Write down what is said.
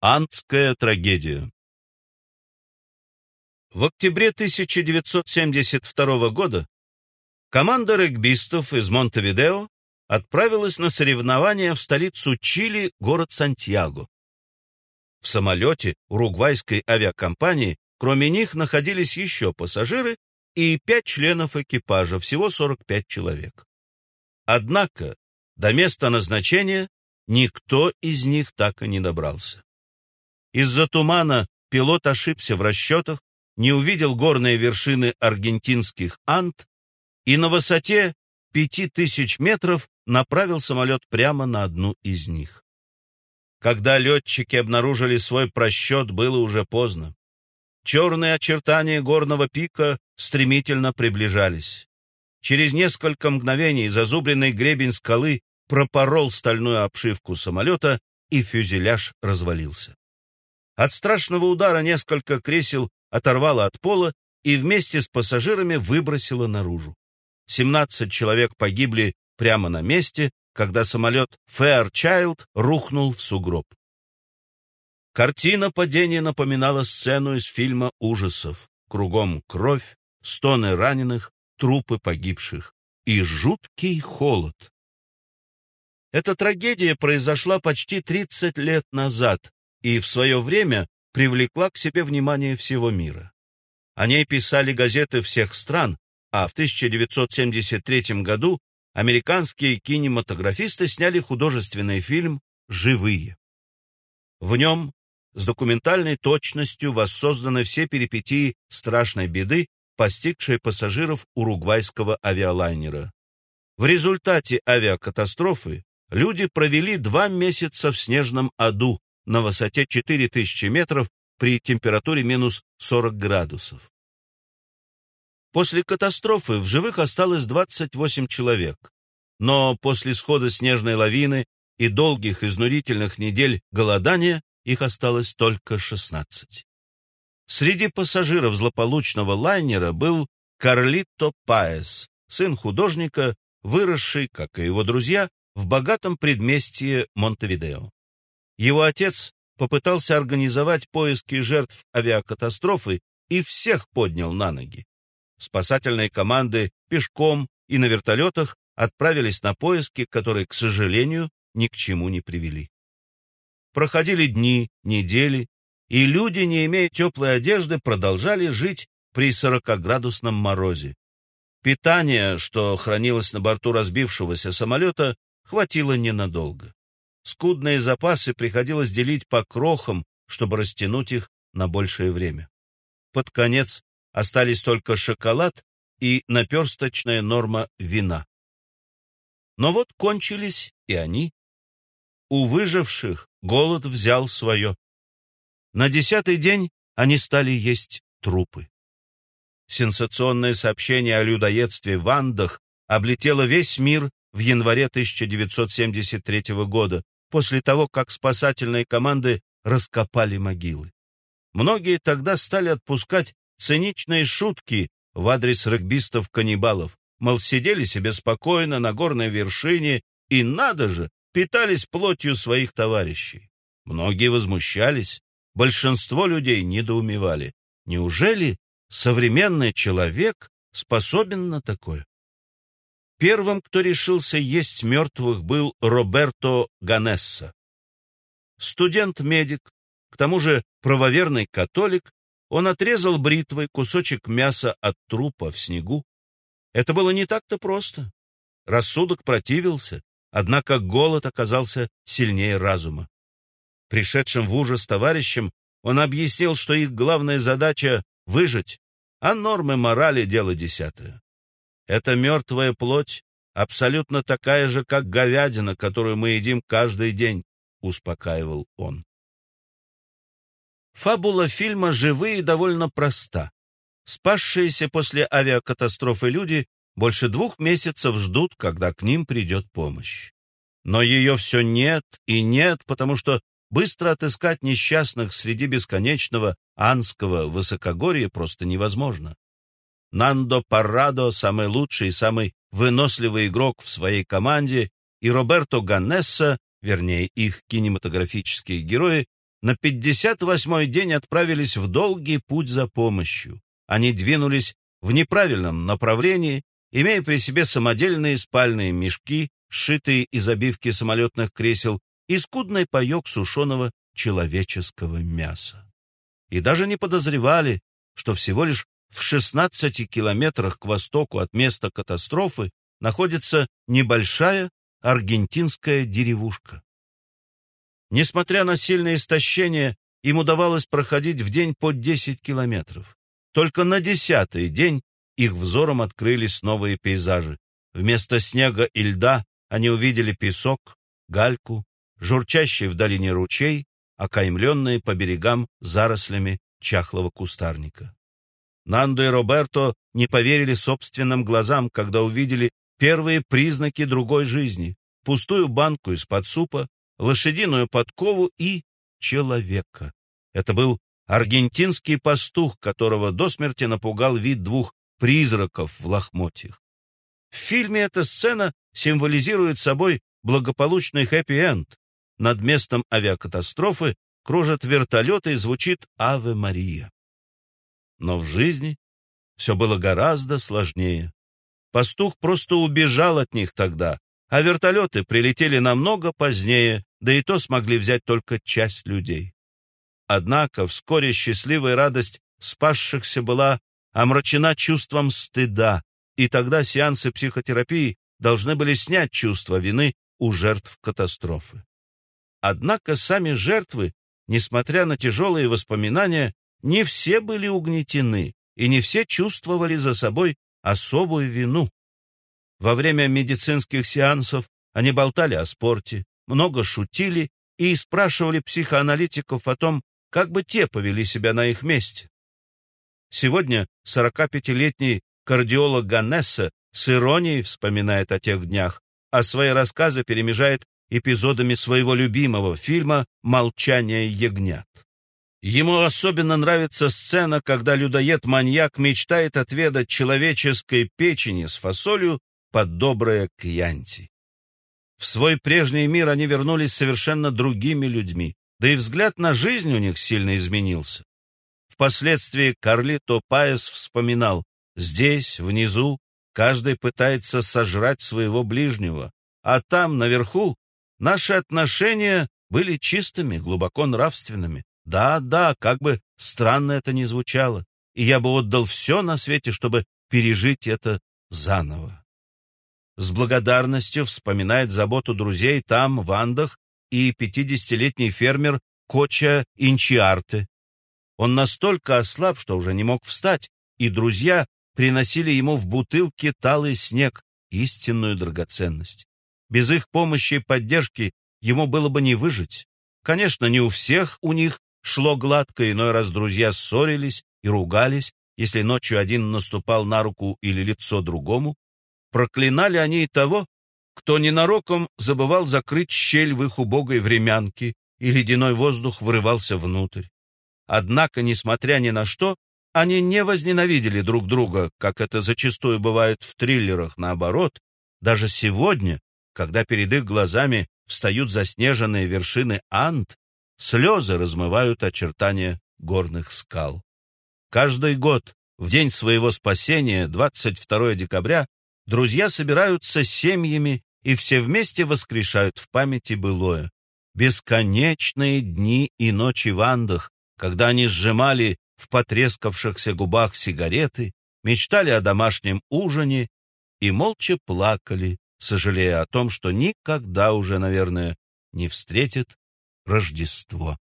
Андская трагедия В октябре 1972 года команда регбистов из Монтевидео отправилась на соревнования в столицу Чили, город Сантьяго. В самолете уругвайской авиакомпании кроме них находились еще пассажиры и пять членов экипажа, всего 45 человек. Однако до места назначения никто из них так и не добрался. Из-за тумана пилот ошибся в расчетах, не увидел горные вершины аргентинских Анд и на высоте пяти тысяч метров направил самолет прямо на одну из них. Когда летчики обнаружили свой просчет, было уже поздно. Черные очертания горного пика стремительно приближались. Через несколько мгновений зазубренный гребень скалы пропорол стальную обшивку самолета, и фюзеляж развалился. От страшного удара несколько кресел оторвало от пола и вместе с пассажирами выбросило наружу. 17 человек погибли прямо на месте, когда самолет Fairchild рухнул в сугроб. Картина падения напоминала сцену из фильма ужасов. Кругом кровь, стоны раненых, трупы погибших и жуткий холод. Эта трагедия произошла почти 30 лет назад и в свое время привлекла к себе внимание всего мира. О ней писали газеты всех стран, а в 1973 году американские кинематографисты сняли художественный фильм «Живые». В нем с документальной точностью воссозданы все перипетии страшной беды, постигшей пассажиров уругвайского авиалайнера. В результате авиакатастрофы люди провели два месяца в снежном аду на высоте 4000 метров при температуре минус 40 градусов. После катастрофы в живых осталось 28 человек, но после схода снежной лавины и долгих изнурительных недель голодания их осталось только 16. Среди пассажиров злополучного лайнера был Карлито Паес, сын художника, выросший, как и его друзья, в богатом предместье Монтевидео. Его отец попытался организовать поиски жертв авиакатастрофы и всех поднял на ноги. Спасательные команды пешком и на вертолетах отправились на поиски, которые, к сожалению, ни к чему не привели. Проходили дни, недели, и люди, не имея теплой одежды, продолжали жить при 40-градусном морозе. Питание, что хранилось на борту разбившегося самолета, хватило ненадолго. Скудные запасы приходилось делить по крохам, чтобы растянуть их на большее время. Под конец остались только шоколад и наперсточная норма вина. Но вот кончились и они. У выживших голод взял свое. На десятый день они стали есть трупы. Сенсационное сообщение о людоедстве в Андах облетело весь мир в январе 1973 года, после того, как спасательные команды раскопали могилы. Многие тогда стали отпускать циничные шутки в адрес регбистов-каннибалов, мол, сидели себе спокойно на горной вершине и, надо же, питались плотью своих товарищей. Многие возмущались, большинство людей недоумевали. Неужели современный человек способен на такое? Первым, кто решился есть мертвых, был Роберто Ганесса. Студент-медик, к тому же правоверный католик, он отрезал бритвой кусочек мяса от трупа в снегу. Это было не так-то просто. Рассудок противился, однако голод оказался сильнее разума. Пришедшим в ужас товарищам он объяснил, что их главная задача — выжить, а нормы морали — дело десятое. Эта мертвая плоть абсолютно такая же, как говядина, которую мы едим каждый день, успокаивал он. Фабула фильма «Живые» довольно проста. Спасшиеся после авиакатастрофы люди больше двух месяцев ждут, когда к ним придет помощь. Но ее все нет и нет, потому что быстро отыскать несчастных среди бесконечного анского высокогорья просто невозможно. Нандо Паррадо, самый лучший и самый выносливый игрок в своей команде, и Роберто Ганнесса, вернее, их кинематографические герои, на 58-й день отправились в долгий путь за помощью. Они двинулись в неправильном направлении, имея при себе самодельные спальные мешки, сшитые из обивки самолетных кресел, и скудный паек сушеного человеческого мяса. И даже не подозревали, что всего лишь в 16 километрах к востоку от места катастрофы находится небольшая аргентинская деревушка. Несмотря на сильное истощение, им удавалось проходить в день по 10 километров. Только на десятый день их взором открылись новые пейзажи. Вместо снега и льда они увидели песок, гальку, журчащий в долине ручей, окаймленные по берегам зарослями чахлого кустарника. Нандо и Роберто не поверили собственным глазам, когда увидели первые признаки другой жизни, пустую банку из-под супа, лошадиную подкову и человека. Это был аргентинский пастух, которого до смерти напугал вид двух призраков в лохмотьях. В фильме эта сцена символизирует собой благополучный хэппи-энд. Над местом авиакатастрофы кружат вертолеты и звучит «Аве Мария». Но в жизни все было гораздо сложнее. Пастух просто убежал от них тогда, а вертолеты прилетели намного позднее, да и то смогли взять только часть людей. Однако вскоре счастливая радость спасшихся была омрачена чувством стыда, и тогда сеансы психотерапии должны были снять чувство вины у жертв катастрофы. Однако сами жертвы, несмотря на тяжелые воспоминания, не все были угнетены, и не все чувствовали за собой особую вину. Во время медицинских сеансов они болтали о спорте, много шутили и спрашивали психоаналитиков о том, как бы те повели себя на их месте. Сегодня 45-летний кардиолог Ганнесса с иронией вспоминает о тех днях, а свои рассказы перемежает эпизодами своего любимого фильма «Молчание ягнят». Ему особенно нравится сцена, когда людоед-маньяк мечтает отведать человеческой печени с фасолью под доброе кьянти. В свой прежний мир они вернулись совершенно другими людьми, да и взгляд на жизнь у них сильно изменился. Впоследствии Карлито Паес вспоминал, здесь, внизу, каждый пытается сожрать своего ближнего, а там, наверху, наши отношения были чистыми, глубоко нравственными. Да, да, как бы странно это ни звучало, и я бы отдал все на свете, чтобы пережить это заново. С благодарностью вспоминает заботу друзей там, в Андах, и пятидесятилетний фермер Коча Инчиарте. Он настолько ослаб, что уже не мог встать, и друзья приносили ему в бутылке талый снег, истинную драгоценность. Без их помощи и поддержки ему было бы не выжить. Конечно, не у всех у них шло гладко, иной раз друзья ссорились и ругались, если ночью один наступал на руку или лицо другому. Проклинали они и того, кто ненароком забывал закрыть щель в их убогой времянке, и ледяной воздух вырывался внутрь. Однако, несмотря ни на что, они не возненавидели друг друга, как это зачастую бывает в триллерах, наоборот. Даже сегодня, когда перед их глазами встают заснеженные вершины Анд, Слезы размывают очертания горных скал. Каждый год, в день своего спасения, 22 декабря, друзья собираются семьями и все вместе воскрешают в памяти былое. Бесконечные дни и ночи в Андах, когда они сжимали в потрескавшихся губах сигареты, мечтали о домашнем ужине и молча плакали, сожалея о том, что никогда уже, наверное, не встретят Рождество.